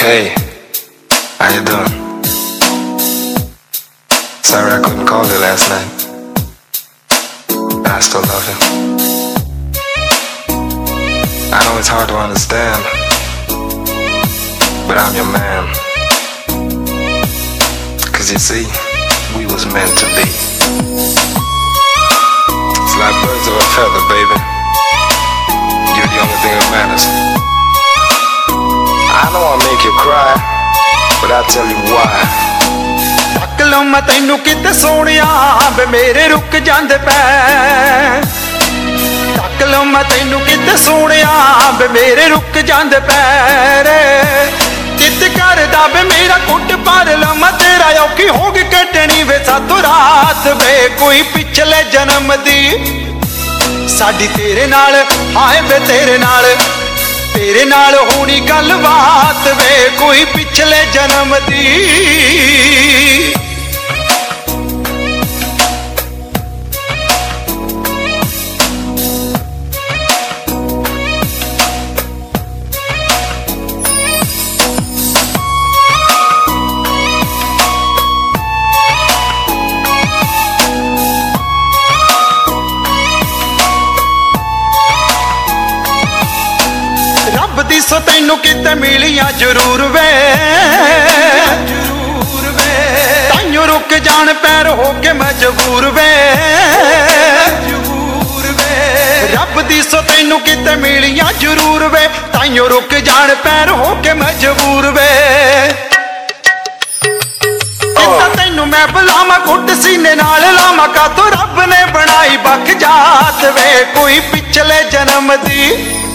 Hey, how you doing? Sorry I couldn't call you last night. I still love you. I know it's hard to understand, but I'm your man. Cause you see, we was meant to be. It's like birds of a feather, baby. You're the only thing that matters. You cry, but I'll tell you why. ਤੱਕ ਲਓ ਮੈਂ ਤੈਨੂੰ ਕਿਤੇ ਸੋਹਣਿਆ? ਵੇ ਮੇਰੇ ਰੁੱਕ ਜਾਂਦੇ ਪੈ। ਤੱਕ ਲਓ ਮੈਂ ਤੈਨੂੰ ਕਿਤੇ ਸੋਹਣਿਆ? ਵੇ ਮੇਰੇ ਰੁੱਕ ਜਾਂਦੇ ਪੈਰ ਚਿੱਤ ਕਰਦਾ ਵੇ ਮੇਰਾ ਕੁੱਟ ਪਰ ਲਵਾਂ ਤੇਰਾ? ਔਖੀ ਹੋ ਗਈ ਕੱਟਣੀ ਵੇ ਸਾਤੋਂ ਰਾਤ। ਵੇ ਕੋਈ ਪਿਛਲੇ ਜਨਮ ਦੀ। ਸਾਡੀ ਤੇਰੇ ਨਾਲ ਹਾਏ ਵੇ ਤੇਰੇ ਨਾਲ। ਤੇਰੇ ਨਾਲ ਹੋਣੀ ਗੱਲਬਾਤ ਵੇ ਕੋਈ ਪਿਛਲੇ ਜਨਮ ਦੀ ਦੀ ਤੈਨੂੰ ਕਿਤੇ ਮਿਲੀਆਂ ਜ਼ਰੂਰ ਵੇ। ਜ਼ਰੂਰ ਵੇ ਤਾਈਓ ਰੁਕ ਜਾਣ ਪੈਰ ਹੋ ਕੇ ਮਜਬੂਰ ਵੇ। ਮਜਬੂਰ ਵੇ ਰੱਬ ਦੀ ਸੋ ਤੈਨੂੰ ਕਿਤੇ ਮਿਲੀਆਂ ਜ਼ਰੂਰ ਵੇ। ਤਾਈਓ ਰੁਕ ਜਾਣ ਪੈਰ ਹੋ ਕੇ ਮਜਬੂਰ ਵੇ। ਕਿਤਾ ਤੈਨੂੰ ਮੈਂ ਬੁਲਾਵਾਂ ਘੁੱਟ ਸੀਨੇ ਨਾਲ ਲਾਵਾਂ। ਕਾ ਤੋ ਰੱਬ ਨੇ ਬਣਾਈ ਬਖ ਜਾਤ ਵੇ। ਕੋਈ ਪਿਛਲੇ ਜਨਮ ਦੀ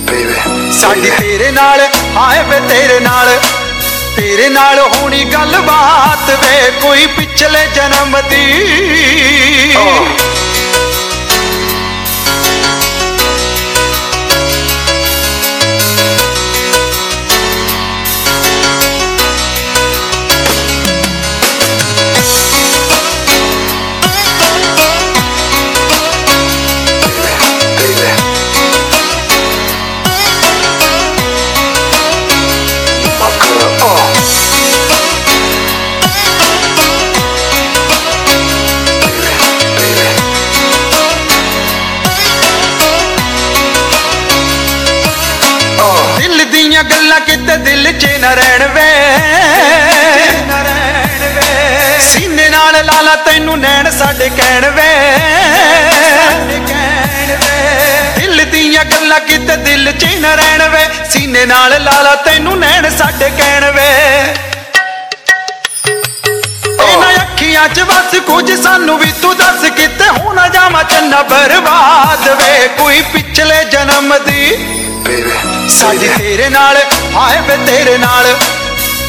Baby, ਸਾਡੀ ਤੇਰੇ ਨਾਲ ਹਾਏ ਵੇ ਤੇਰੇ ਨਾਲ। ਤੇਰੇ ਨਾਲ ਹੋਣੀ ਗੱਲਬਾਤ ਵੇ ਕੋਈ ਪਿਛਲੇ ਜਨਮ ਦੀ। ਦੀਆਂ ਗੱਲਾਂ ਕਿਤੇ ਦਿਲ 'ਚ ਨਾ ਰਹਿਣ ਵੇ। ਸੀਨੇ ਨਾਲ ਲਾਲਾ ਤੈਨੂੰ ਨੈਣ ਸਾਡੇ ਕਹਿਣ ਵੇ। ਦਿਲ ਦੀਆਂ ਗੱਲਾਂ ਕਿਤੇ ਦਿਲ 'ਚ ਨਾ ਰਹਿਣ ਵੇ। ਸੀਨੇ ਨਾਲ ਲਾਲਾ ਤੈਨੂੰ ਨੈਣ ਸਾਡੇ ਕਹਿਣ ਵੇ। ਇਹਨਾਂ ਅੱਖੀਆਂ 'ਚ ਬਸ ਕੁਝ ਸਾਨੂੰ ਵੀ ਤੂੰ ਦੱਸ, ਕਿਤੇ ਹੋ ਨਾ ਜਾਵਾਂ ਚੰਨਾ ਬਰਬਾਦ ਵੇ। ਕੋਈ ਪਿਛਲੇ ਜਨਮ ਦੀ ਸਾਡੀ ਤੇਰੇ ਨਾਲ ਹਾਏ ਵੇ ਤੇਰੇ ਨਾਲ।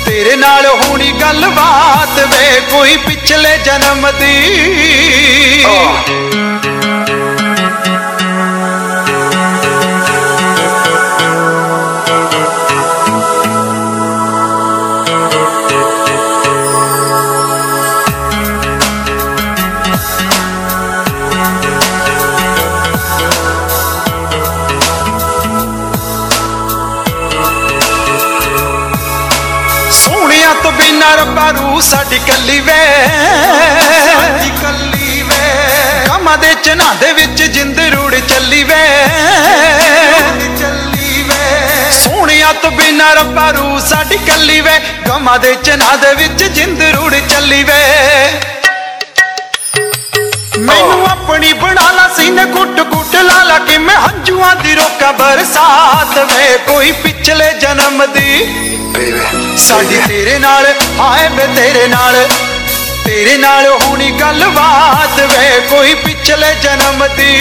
ਤੇਰੇ ਨਾਲ ਹੋਣੀ ਗੱਲਬਾਤ ਵੇ ਕੋਈ ਪਿਛਲੇ ਜਨਮ ਦੀ। ਤੋਂ ਬਿਨਾਂ ਰੱਬਾ ਰੂ ਸਾਡੀ ਕੱਲੀ ਵੇ। ਸਾਡੀ ਕੱਲੀ ਵੇ। ਕਮਾਂ ਦੇ ਚਨਾ ਦੇ ਵਿੱਚ ਜਿੰਦ ਰੂੜ ਚੱਲੀ ਵੇ। ਚੱਲੀ ਵੇ। ਸੋਹਣਿਆਂ ਤੋਂ ਬਿਨਾਂ ਰੱਬਾ ਰੂ ਸਾਡੀ ਕੱਲੀ ਵੇ। ਕਮਾਂ ਦੇ ਚਨਾ ਦੇ ਵਿੱਚ ਜਿੰਦ ਰੂੜ ਚੱਲੀ ਵੇ। ਮੈਨੂੰ ਆਪਣੀ ਬਣਾ ਲਾ ਸੀਨੇ ਕੁੱਟ ਕੁੱਟ ਲਾ ਲਾ ਕਿ ਮੈਂ ਹੰਝੂਆਂ ਦੀ ਰੋਕਾ ਬਰਸਾਤ ਵੇ। ਕੋਈ ਪਿਛਲੇ ਜਨਮ ਦੀ Baby, ਸਾਡੀ ਤੇਰੇ ਨਾਲ ਹਾਏ ਵੇ ਤੇਰੇ ਨਾਲ। ਤੇਰੇ ਨਾਲ ਹੋਣੀ ਗੱਲਬਾਤ ਵੇ ਕੋਈ ਪਿਛਲੇ ਜਨਮ ਦੀ।